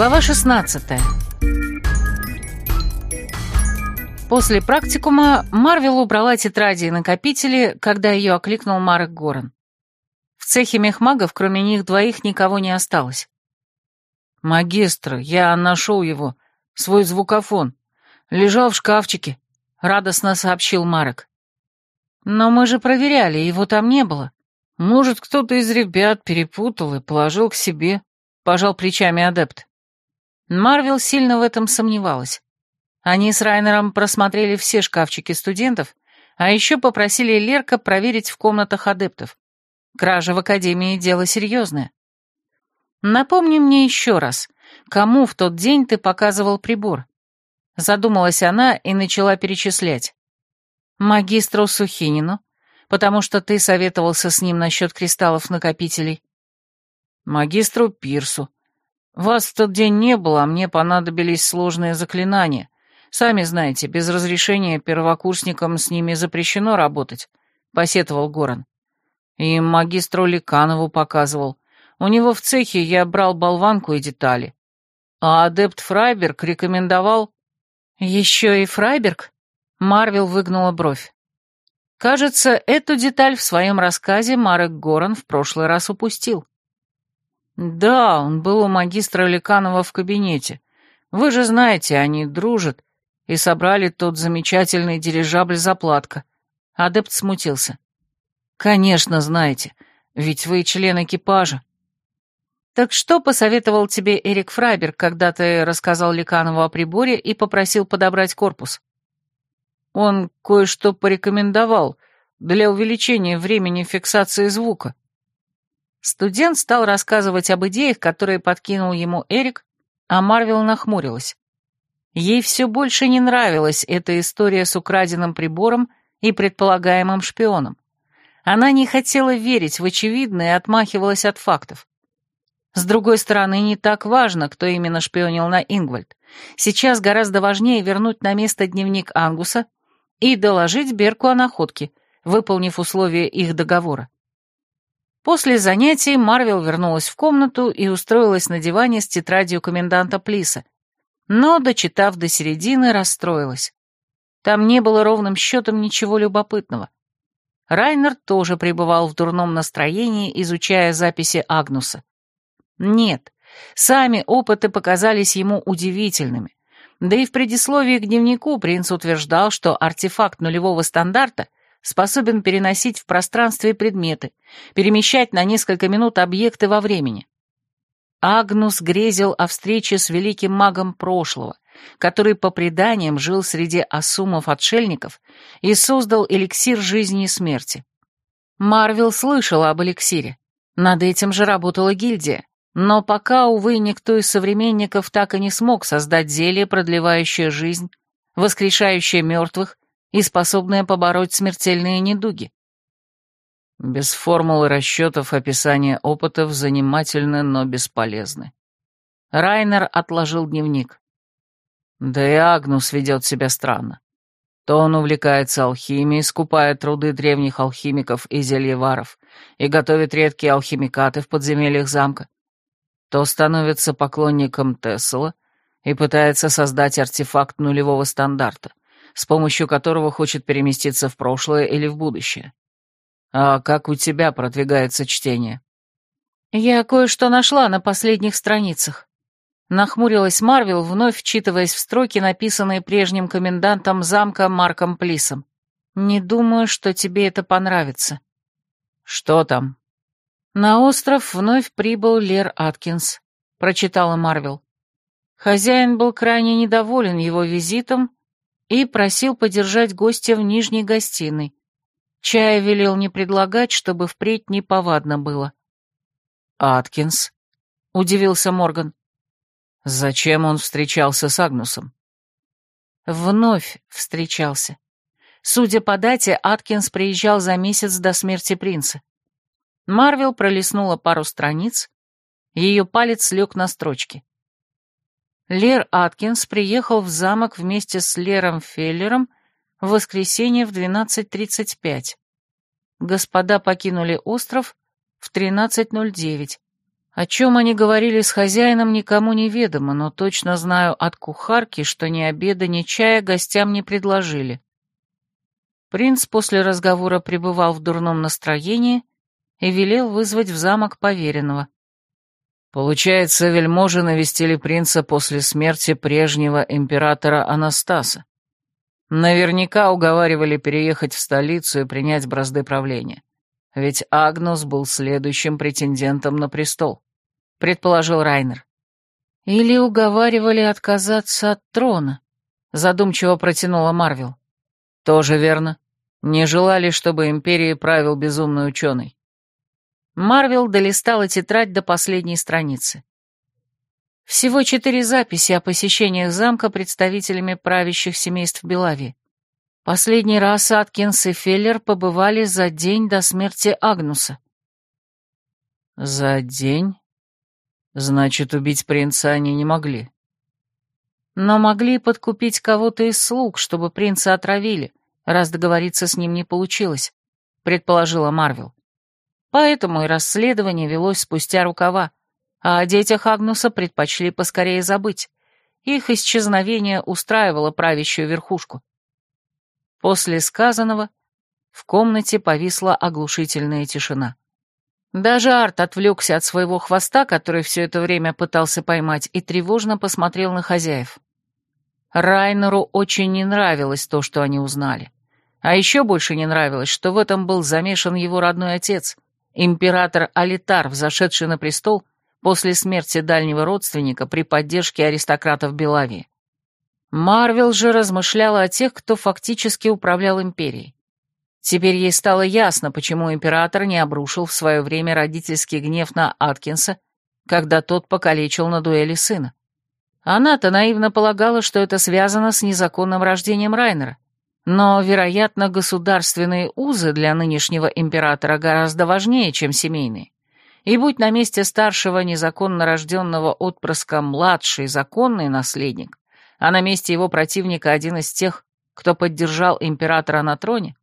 Глава 16 После практикума Марвел убрала тетради и накопители, когда ее окликнул Марек Горан. В цехе мехмагов, кроме них двоих, никого не осталось. «Магистр, я нашел его, свой звукофон. Лежал в шкафчике», — радостно сообщил Марек. «Но мы же проверяли, его там не было». «Может, кто-то из ребят перепутал и положил к себе», — пожал плечами адепт. Марвел сильно в этом сомневалась. Они с Райнером просмотрели все шкафчики студентов, а еще попросили Лерка проверить в комнатах адептов. Кража в Академии — дело серьезное. Напомни мне еще раз, кому в тот день ты показывал прибор? Задумалась она и начала перечислять. Магистру Сухинину, потому что ты советовался с ним насчет кристаллов-накопителей. Магистру Пирсу. Вас в тот день не было, а мне понадобились сложные заклинания. Сами знаете, без разрешения первокурсникам с ними запрещено работать, — посетовал Горан. И магистру Ликанову показывал. У него в цехе я брал болванку и детали. А адепт Фрайберг рекомендовал... Еще и Фрайберг? Марвел выгнула бровь. Кажется, эту деталь в своем рассказе Марек Горан в прошлый раз упустил. Да, он был у магистра Ликанова в кабинете. Вы же знаете, они дружат, и собрали тот замечательный дирижабль-заплатка. Адепт смутился. Конечно, знаете, ведь вы член экипажа. Так что посоветовал тебе Эрик Фрайберг, когда ты рассказал Ликанову о приборе и попросил подобрать корпус? Он кое-что порекомендовал для увеличения времени фиксации звука. Студент стал рассказывать об идеях, которые подкинул ему Эрик, а Марвел нахмурилась. Ей все больше не нравилась эта история с украденным прибором и предполагаемым шпионом. Она не хотела верить в очевидное и отмахивалась от фактов. С другой стороны, не так важно, кто именно шпионил на Ингвальд. Сейчас гораздо важнее вернуть на место дневник Ангуса и доложить Берку о находке, выполнив условия их договора. После занятий Марвел вернулась в комнату и устроилась на диване с тетрадью коменданта Плиса, но, дочитав до середины, расстроилась. Там не было ровным счетом ничего любопытного. Райнер тоже пребывал в дурном настроении, изучая записи Агнуса. Нет, сами опыты показались ему удивительными. Да и в предисловии к дневнику принц утверждал, что артефакт нулевого стандарта способен переносить в пространстве предметы, перемещать на несколько минут объекты во времени. Агнус грезил о встрече с великим магом прошлого, который по преданиям жил среди асумов-отшельников и создал эликсир жизни и смерти. Марвел слышал об эликсире. Над этим же работала гильдия. Но пока, увы, никто из современников так и не смог создать зелье, продлевающее жизнь, воскрешающее мертвых и способное побороть смертельные недуги. Без формул и расчетов описание опытов занимательны, но бесполезны. Райнер отложил дневник. Да и Агнус ведет себя странно. То он увлекается алхимией, скупая труды древних алхимиков и зельеваров и готовит редкие алхимикаты в подземельях замка, то становится поклонником Тессела и пытается создать артефакт нулевого стандарта, с помощью которого хочет переместиться в прошлое или в будущее. «А как у тебя продвигается чтение?» «Я кое-что нашла на последних страницах». Нахмурилась Марвел, вновь вчитываясь в строки, написанные прежним комендантом замка Марком Плисом. «Не думаю, что тебе это понравится». «Что там?» «На остров вновь прибыл Лер Аткинс», — прочитала Марвел. Хозяин был крайне недоволен его визитом и просил подержать гостя в нижней гостиной, Чая велел не предлагать, чтобы впредь неповадно было. «Аткинс?» — удивился Морган. «Зачем он встречался с Агнусом?» Вновь встречался. Судя по дате, Аткинс приезжал за месяц до смерти принца. Марвел пролистнула пару страниц, ее палец лег на строчки. Лер Аткинс приехал в замок вместе с Лером Феллером в воскресенье в 12.35. Господа покинули остров в 13.09. О чем они говорили с хозяином, никому не ведомо, но точно знаю от кухарки, что ни обеда, ни чая гостям не предложили. Принц после разговора пребывал в дурном настроении и велел вызвать в замок поверенного. Получается, вельможи навестили принца после смерти прежнего императора Анастаса. Наверняка уговаривали переехать в столицу и принять бразды правления. Ведь Агнус был следующим претендентом на престол, предположил Райнер. Или уговаривали отказаться от трона, задумчиво протянула Марвел. Тоже верно. Не желали, чтобы империей правил безумный ученый. Марвел долистала тетрадь до последней страницы. Всего четыре записи о посещениях замка представителями правящих семейств Белави. Последний раз Аткинс и Феллер побывали за день до смерти Агнуса. За день? Значит, убить принца они не могли. Но могли подкупить кого-то из слуг, чтобы принца отравили, раз договориться с ним не получилось, предположила Марвел. Поэтому и расследование велось спустя рукава, а о детях Агнуса предпочли поскорее забыть. Их исчезновение устраивало правящую верхушку. После сказанного в комнате повисла оглушительная тишина. Даже Арт отвлекся от своего хвоста, который все это время пытался поймать, и тревожно посмотрел на хозяев. Райнеру очень не нравилось то, что они узнали. А еще больше не нравилось, что в этом был замешан его родной отец, император Алитар, взошедший на престол после смерти дальнего родственника при поддержке аристократов Белавии. Марвел же размышляла о тех, кто фактически управлял империей. Теперь ей стало ясно, почему император не обрушил в свое время родительский гнев на Аткинса, когда тот покалечил на дуэли сына. Она-то наивно полагала, что это связано с незаконным рождением Райнера. Но, вероятно, государственные узы для нынешнего императора гораздо важнее, чем семейные. И будь на месте старшего незаконно рожденного отпрыска младший законный наследник, а на месте его противника один из тех, кто поддержал императора на троне,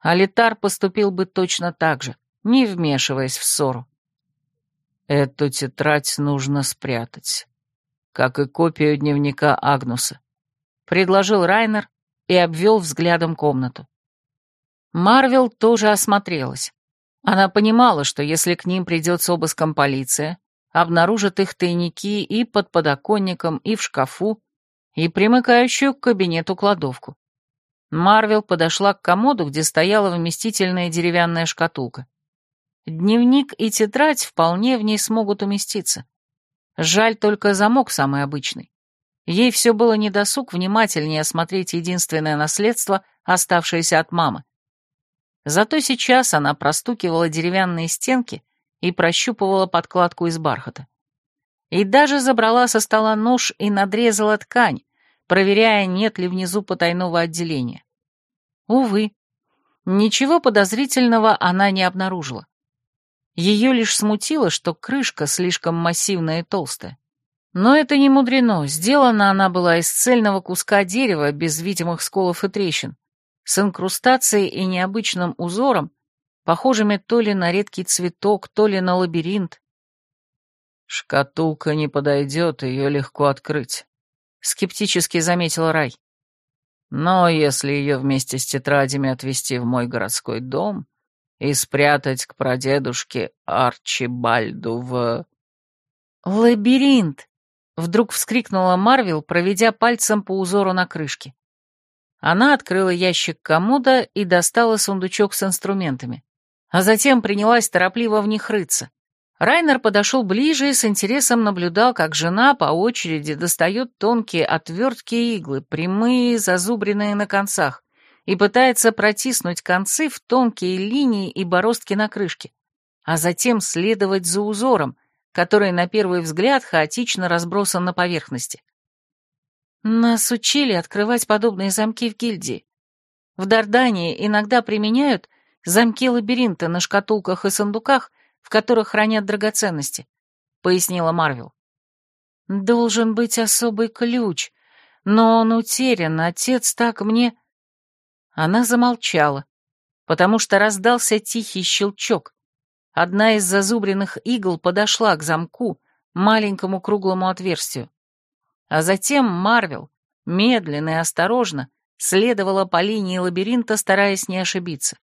Алитар поступил бы точно так же, не вмешиваясь в ссору. Эту тетрадь нужно спрятать, как и копию дневника Агнуса, предложил Райнер и обвел взглядом комнату. Марвел тоже осмотрелась. Она понимала, что если к ним придет с обыском полиция, обнаружит их тайники и под подоконником, и в шкафу, и примыкающую к кабинету кладовку. Марвел подошла к комоду, где стояла вместительная деревянная шкатулка. Дневник и тетрадь вполне в ней смогут уместиться. Жаль только замок самый обычный. Ей все было недосуг внимательнее осмотреть единственное наследство, оставшееся от мамы. Зато сейчас она простукивала деревянные стенки и прощупывала подкладку из бархата. И даже забрала со стола нож и надрезала ткань, проверяя, нет ли внизу потайного отделения. Увы, ничего подозрительного она не обнаружила. Ее лишь смутило, что крышка слишком массивная и толстая. Но это не мудрено, сделана она была из цельного куска дерева, без видимых сколов и трещин, с инкрустацией и необычным узором, похожими то ли на редкий цветок, то ли на лабиринт. «Шкатулка не подойдет, ее легко открыть», — скептически заметил Рай. «Но если ее вместе с тетрадями отвезти в мой городской дом и спрятать к прадедушке Арчибальду в...» «Лабиринт!» — вдруг вскрикнула Марвел, проведя пальцем по узору на крышке. Она открыла ящик комода и достала сундучок с инструментами, а затем принялась торопливо в них рыться. Райнер подошел ближе и с интересом наблюдал, как жена по очереди достает тонкие отвертки иглы, прямые, зазубренные на концах, и пытается протиснуть концы в тонкие линии и бороздки на крышке, а затем следовать за узором, который на первый взгляд хаотично разбросан на поверхности. Нас учили открывать подобные замки в гильдии. В Дардании иногда применяют замки лабиринта на шкатулках и сундуках, в которых хранят драгоценности», — пояснила Марвел. «Должен быть особый ключ, но он утерян, отец так мне...» Она замолчала, потому что раздался тихий щелчок, Одна из зазубренных игл подошла к замку, маленькому круглому отверстию. А затем Марвел, медленно и осторожно, следовала по линии лабиринта, стараясь не ошибиться.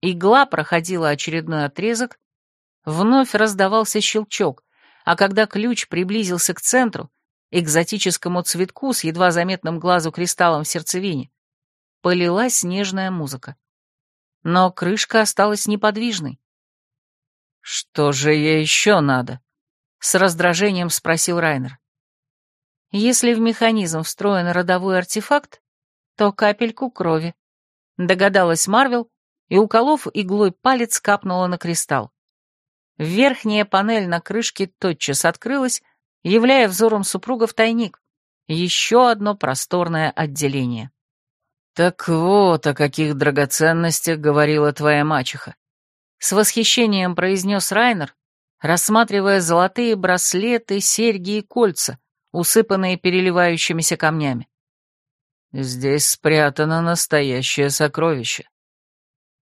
Игла проходила очередной отрезок, вновь раздавался щелчок, а когда ключ приблизился к центру, экзотическому цветку с едва заметным глазу кристаллом в сердцевине, полилась нежная музыка. Но крышка осталась неподвижной. «Что же ей еще надо?» — с раздражением спросил Райнер. «Если в механизм встроен родовой артефакт, то капельку крови», — догадалась Марвел, и, уколов иглой палец, капнула на кристалл. Верхняя панель на крышке тотчас открылась, являя взором супругов тайник. Еще одно просторное отделение. «Так вот о каких драгоценностях говорила твоя мачеха», — с восхищением произнес Райнер, рассматривая золотые браслеты, серьги и кольца, усыпанные переливающимися камнями. «Здесь спрятано настоящее сокровище».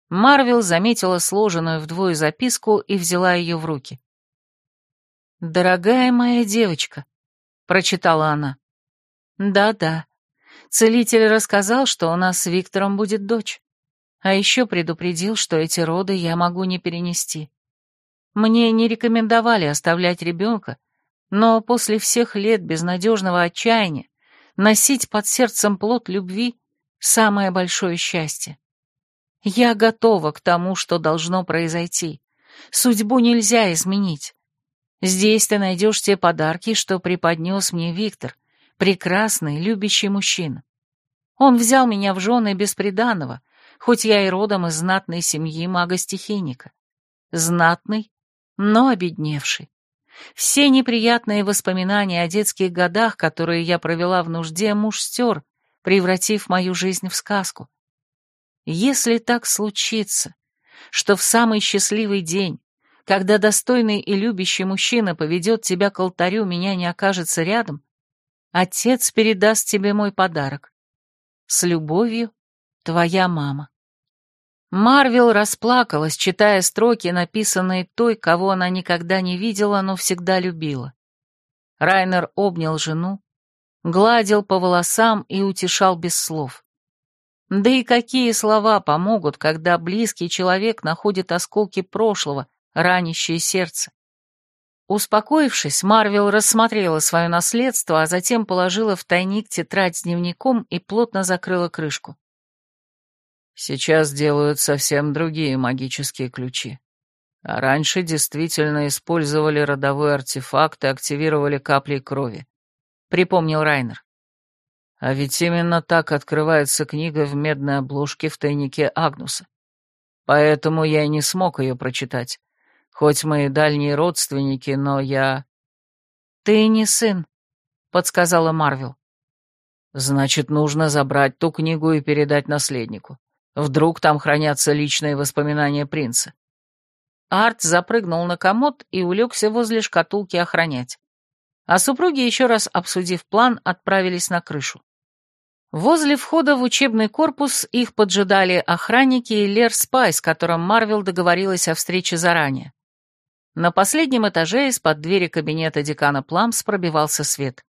Марвел заметила сложенную вдвое записку и взяла ее в руки. «Дорогая моя девочка», — прочитала она. «Да-да, целитель рассказал, что у нас с Виктором будет дочь, а еще предупредил, что эти роды я могу не перенести. Мне не рекомендовали оставлять ребенка, но после всех лет безнадежного отчаяния носить под сердцем плод любви — самое большое счастье. Я готова к тому, что должно произойти. Судьбу нельзя изменить. Здесь ты найдешь те подарки, что преподнес мне Виктор, прекрасный, любящий мужчина. Он взял меня в жены бесприданного, хоть я и родом из знатной семьи мага-стихийника. Знатный, но обедневший. Все неприятные воспоминания о детских годах, которые я провела в нужде, муж стер, превратив мою жизнь в сказку. Если так случится, что в самый счастливый день, когда достойный и любящий мужчина поведет тебя к алтарю, меня не окажется рядом, отец передаст тебе мой подарок. С любовью, твоя мама. Марвел расплакалась, читая строки, написанные той, кого она никогда не видела, но всегда любила. Райнер обнял жену, гладил по волосам и утешал без слов. Да и какие слова помогут, когда близкий человек находит осколки прошлого, ранящие сердце? Успокоившись, Марвел рассмотрела свое наследство, а затем положила в тайник тетрадь с дневником и плотно закрыла крышку. Сейчас делают совсем другие магические ключи. А раньше действительно использовали родовой артефакт и активировали капли крови. Припомнил Райнер. А ведь именно так открывается книга в медной обложке в тайнике Агнуса. Поэтому я и не смог ее прочитать. Хоть мы и дальние родственники, но я... «Ты не сын», — подсказала Марвел. «Значит, нужно забрать ту книгу и передать наследнику. Вдруг там хранятся личные воспоминания принца». Арт запрыгнул на комод и улегся возле шкатулки охранять. А супруги, еще раз обсудив план, отправились на крышу. Возле входа в учебный корпус их поджидали охранники и Лер Спай, с которым Марвел договорилась о встрече заранее. На последнем этаже из-под двери кабинета декана Пламс пробивался свет.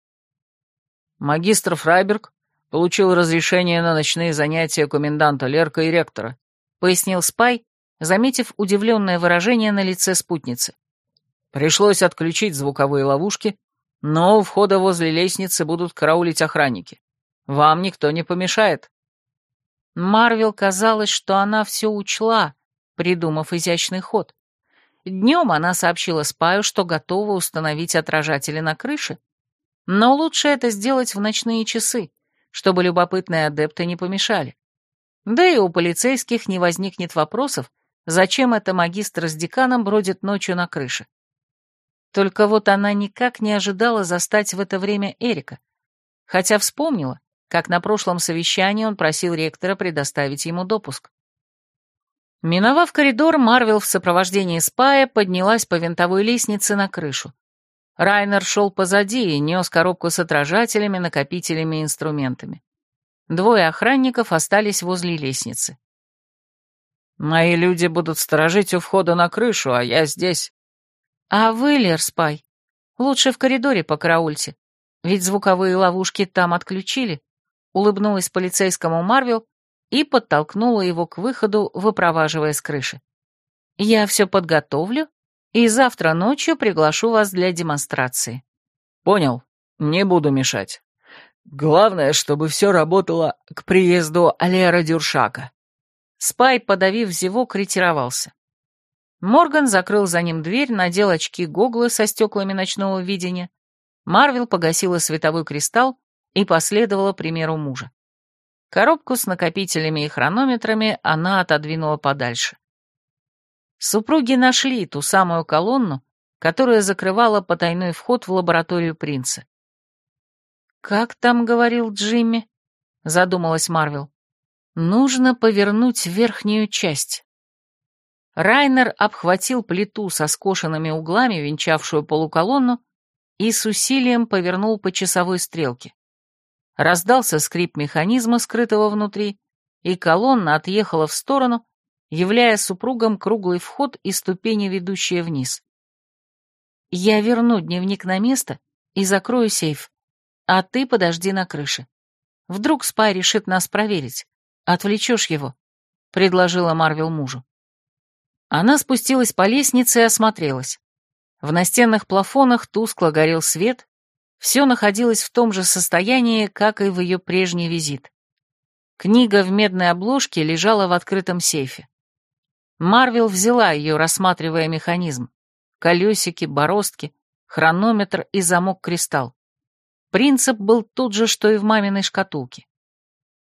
«Магистр Фрайберг получил разрешение на ночные занятия коменданта Лерка и ректора», пояснил Спай, заметив удивленное выражение на лице спутницы. «Пришлось отключить звуковые ловушки, но у входа возле лестницы будут караулить охранники. Вам никто не помешает». Марвел казалось, что она все учла, придумав изящный ход. Днем она сообщила Спаю, что готова установить отражатели на крыше, но лучше это сделать в ночные часы, чтобы любопытные адепты не помешали. Да и у полицейских не возникнет вопросов, зачем это магистр с деканом бродит ночью на крыше. Только вот она никак не ожидала застать в это время Эрика, хотя вспомнила, как на прошлом совещании он просил ректора предоставить ему допуск. Миновав коридор, Марвел в сопровождении Спая поднялась по винтовой лестнице на крышу. Райнер шел позади и нес коробку с отражателями, накопителями и инструментами. Двое охранников остались возле лестницы. Мои люди будут сторожить у входа на крышу, а я здесь. А вы, Лер Спай, лучше в коридоре по караульте, ведь звуковые ловушки там отключили. Улыбнулась полицейскому Марвел и подтолкнула его к выходу, выпроваживая с крыши. Я все подготовлю и завтра ночью приглашу вас для демонстрации. Понял, не буду мешать. Главное, чтобы все работало к приезду Алера Дюршака. Спай, подавив зевок, ретировался. Морган закрыл за ним дверь, надел очки-гоглы со стеклами ночного видения. Марвел погасила световой кристалл и последовала примеру мужа. Коробку с накопителями и хронометрами она отодвинула подальше. Супруги нашли ту самую колонну, которая закрывала потайной вход в лабораторию принца. «Как там говорил Джимми?» — задумалась Марвел. Нужно повернуть верхнюю часть. Райнер обхватил плиту со скошенными углами, венчавшую полуколонну, и с усилием повернул по часовой стрелке. Раздался скрип механизма, скрытого внутри, и колонна отъехала в сторону, являя супругам круглый вход и ступени, ведущие вниз. «Я верну дневник на место и закрою сейф, а ты подожди на крыше. Вдруг Спай решит нас проверить. Отвлечешь его», — предложила Марвел мужу. Она спустилась по лестнице и осмотрелась. В настенных плафонах тускло горел свет, все находилось в том же состоянии, как и в ее прежний визит. Книга в медной обложке лежала в открытом сейфе. Марвел взяла ее, рассматривая механизм. Колесики, бороздки, хронометр и замок-кристалл. Принцип был тот же, что и в маминой шкатулке.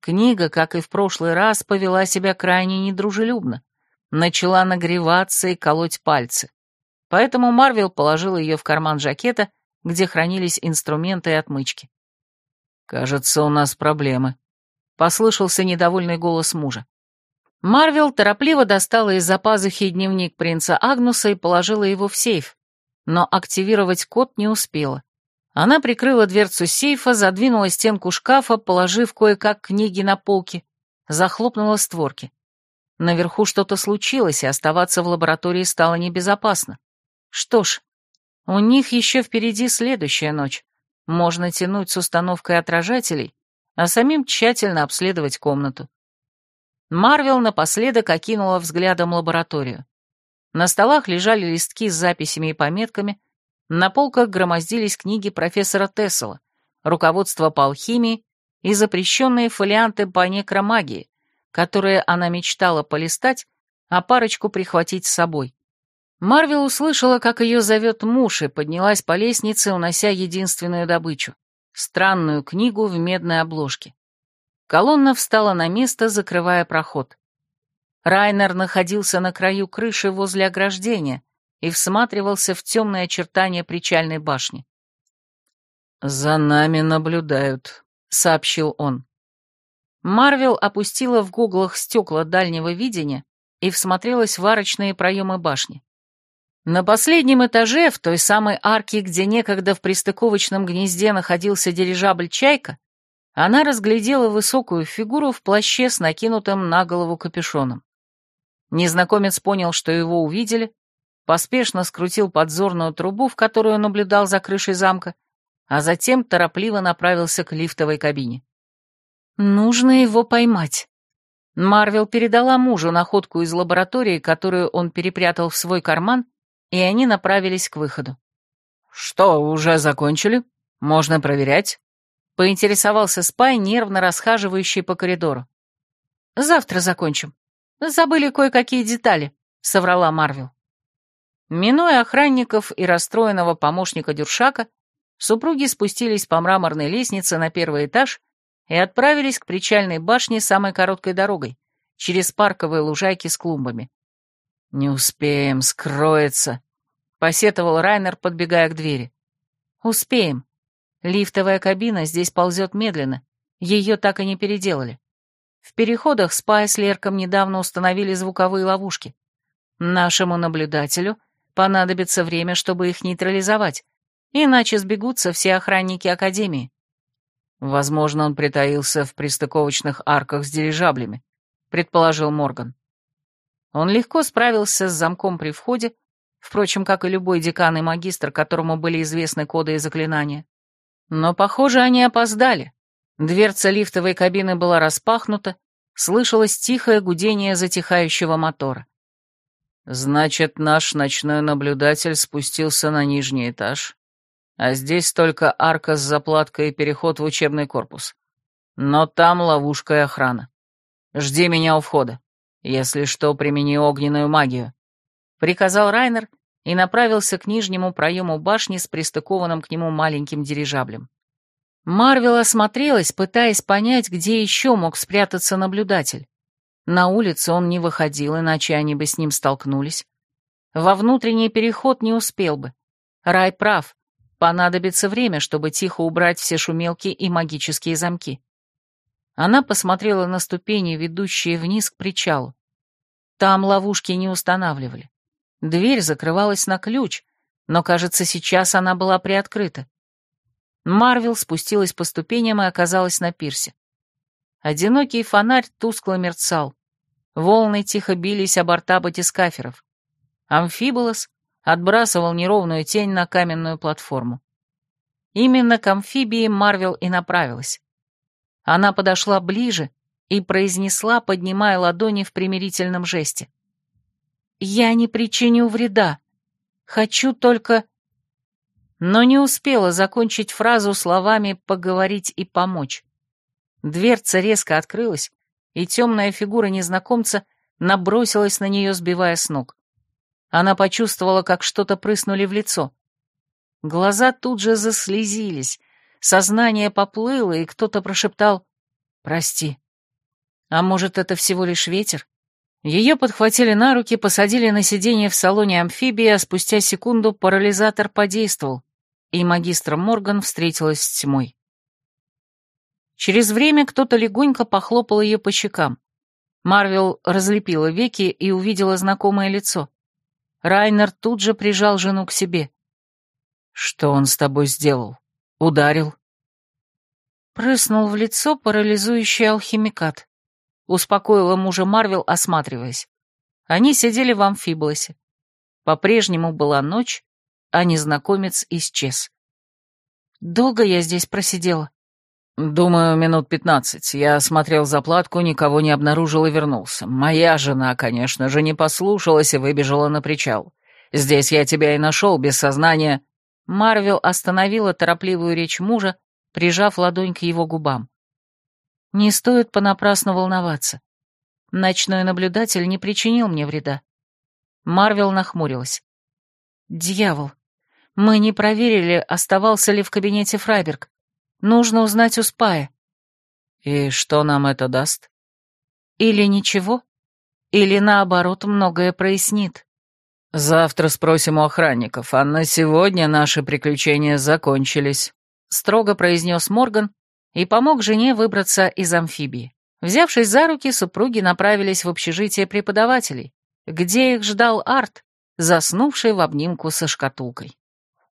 Книга, как и в прошлый раз, повела себя крайне недружелюбно. Начала нагреваться и колоть пальцы. Поэтому Марвел положил ее в карман жакета, где хранились инструменты и отмычки. «Кажется, у нас проблемы», — послышался недовольный голос мужа. Марвел торопливо достала из-за пазухи дневник принца Агнуса и положила его в сейф, но активировать код не успела. Она прикрыла дверцу сейфа, задвинула стенку шкафа, положив кое-как книги на полки, захлопнула створки. Наверху что-то случилось, и оставаться в лаборатории стало небезопасно. Что ж, у них еще впереди следующая ночь. Можно тянуть с установкой отражателей, а самим тщательно обследовать комнату. Марвел напоследок окинула взглядом лабораторию. На столах лежали листки с записями и пометками, на полках громоздились книги профессора Тессела, руководство по алхимии и запрещенные фолианты по некромагии, которые она мечтала полистать, а парочку прихватить с собой. Марвел услышала, как ее зовет муж, и поднялась по лестнице, унося единственную добычу — странную книгу в медной обложке. Колонна встала на место, закрывая проход. Райнер находился на краю крыши возле ограждения, и всматривался в темные очертания причальной башни. «За нами наблюдают», — сообщил он. Марвел опустила в гуглах стекла дальнего видения и всмотрелась в арочные проемы башни. На последнем этаже, в той самой арке, где некогда в пристыковочном гнезде находился дирижабль «Чайка», она разглядела высокую фигуру в плаще с накинутым на голову капюшоном. Незнакомец понял, что его увидели, поспешно скрутил подзорную трубу, в которую наблюдал за крышей замка, а затем торопливо направился к лифтовой кабине. «Нужно его поймать». Марвел передала мужу находку из лаборатории, которую он перепрятал в свой карман, и они направились к выходу. «Что, уже закончили? Можно проверять?» — поинтересовался Спай, нервно расхаживающий по коридору. «Завтра закончим. Забыли кое-какие детали», — соврала Марвел. Минуя охранников и расстроенного помощника Дюршака, супруги спустились по мраморной лестнице на первый этаж и отправились к причальной башне самой короткой дорогой, через парковые лужайки с клумбами. «Не успеем, скроется», — посетовал Райнер, подбегая к двери. «Успеем. Лифтовая кабина здесь ползет медленно, ее так и не переделали. В переходах Спай с Лерком недавно установили звуковые ловушки. Нашему наблюдателю — Понадобится время, чтобы их нейтрализовать, иначе сбегутся все охранники Академии. Возможно, он притаился в пристыковочных арках с дирижаблями, предположил Морган. Он легко справился с замком при входе, впрочем, как и любой декан и магистр, которому были известны коды и заклинания. Но, похоже, они опоздали. Дверца лифтовой кабины была распахнута, слышалось тихое гудение затихающего мотора. «Значит, наш ночной наблюдатель спустился на нижний этаж, а здесь только арка с заплаткой и переход в учебный корпус. Но там ловушка и охрана. Жди меня у входа. Если что, примени огненную магию», — приказал Райнер и направился к нижнему проему башни с пристыкованным к нему маленьким дирижаблем. Марвел осмотрелась, пытаясь понять, где еще мог спрятаться наблюдатель. На улицу он не выходил, иначе они бы с ним столкнулись. Во внутренний переход не успел бы. Рай прав. Понадобится время, чтобы тихо убрать все шумелки и магические замки. Она посмотрела на ступени, ведущие вниз к причалу. Там ловушки не устанавливали. Дверь закрывалась на ключ, но, кажется, сейчас она была приоткрыта. Марвел спустилась по ступеням и оказалась на пирсе. Одинокий фонарь тускло мерцал. Волны тихо бились о борта батискаферов. Амфиболос отбрасывал неровную тень на каменную платформу. Именно к амфибии Марвел и направилась. Она подошла ближе и произнесла, поднимая ладони в примирительном жесте. «Я не причиню вреда. Хочу только...» Но не успела закончить фразу словами «поговорить и помочь». Дверца резко открылась, и темная фигура незнакомца набросилась на нее, сбивая с ног. Она почувствовала, как что-то прыснули в лицо. Глаза тут же заслезились, сознание поплыло, и кто-то прошептал «Прости». А может, это всего лишь ветер? Ее подхватили на руки, посадили на сиденье в салоне амфибии, а спустя секунду парализатор подействовал, и магистр Морган встретилась с тьмой. Через время кто-то легонько похлопал ее по щекам. Марвел разлепила веки и увидела знакомое лицо. Райнер тут же прижал жену к себе. «Что он с тобой сделал? Ударил?» Прыснул в лицо парализующий алхимикат. Успокоила мужа Марвел, осматриваясь. Они сидели в амфиболосе. По-прежнему была ночь, а незнакомец исчез. «Долго я здесь просидела?» «Думаю, минут пятнадцать. Я осмотрел заплатку, никого не обнаружил и вернулся. Моя жена, конечно же, не послушалась и выбежала на причал. Здесь я тебя и нашел, без сознания...» Марвел остановила торопливую речь мужа, прижав ладонь к его губам. «Не стоит понапрасну волноваться. Ночной наблюдатель не причинил мне вреда». Марвел нахмурилась. «Дьявол! Мы не проверили, оставался ли в кабинете Фрайберг. Нужно узнать у Спая. И что нам это даст? Или ничего, или наоборот многое прояснит. Завтра спросим у охранников, а на сегодня наши приключения закончились, строго произнес Морган и помог жене выбраться из амфибии. Взявшись за руки, супруги направились в общежитие преподавателей, где их ждал Арт, заснувший в обнимку со шкатулкой.